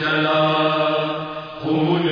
چلا پوج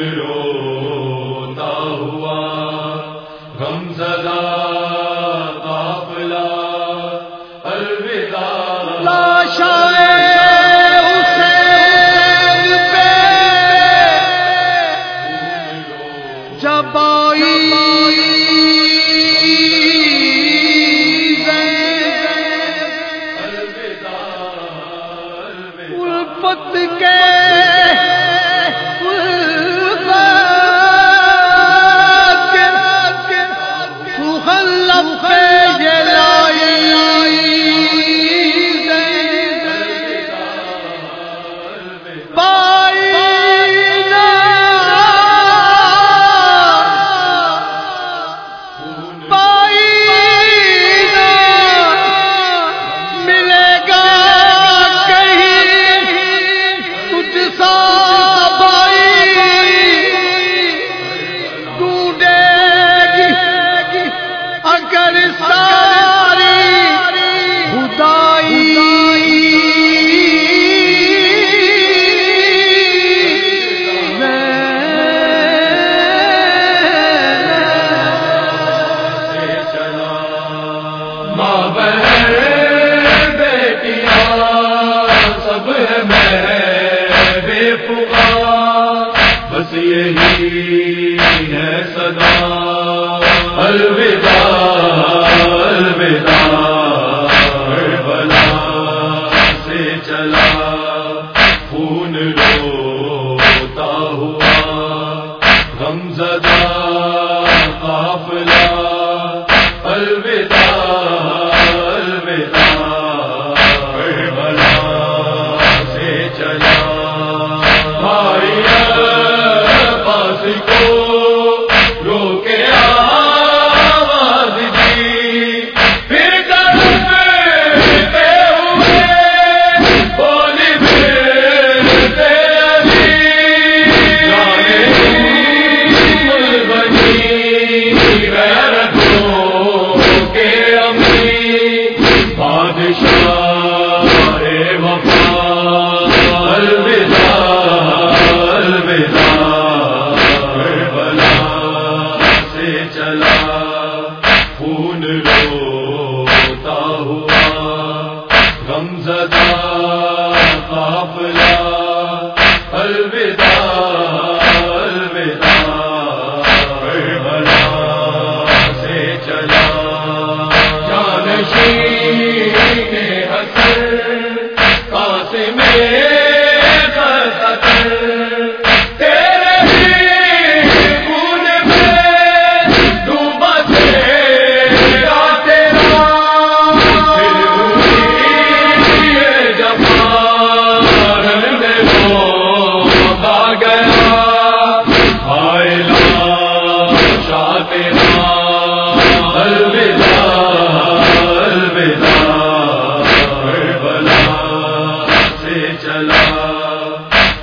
ہے صدا۔ الوداع الوداع سے چلا۔ خون روتا ہوا غم زدہ قافلہ۔ الوداع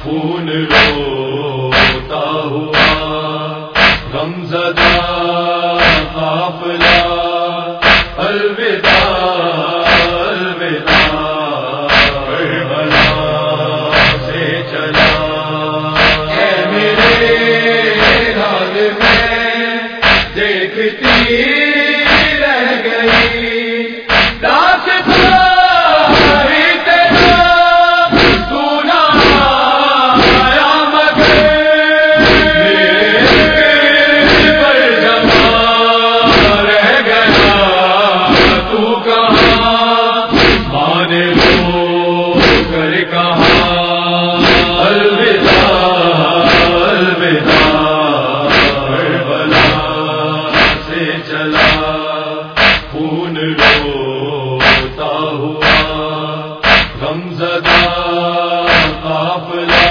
خون روتا ہوا غم زدہ قافلہ الوداع Thank you. چلا غم زدہ قافلہ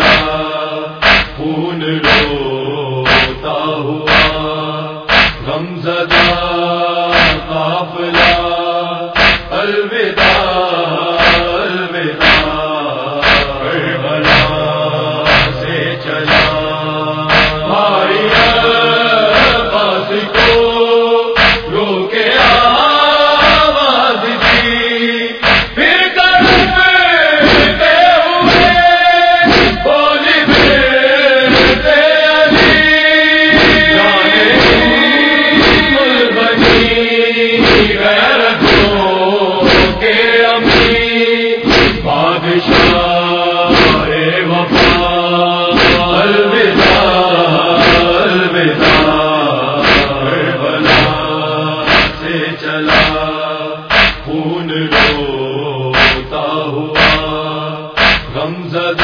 سے خون رو۔ غمزدہ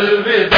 الوداع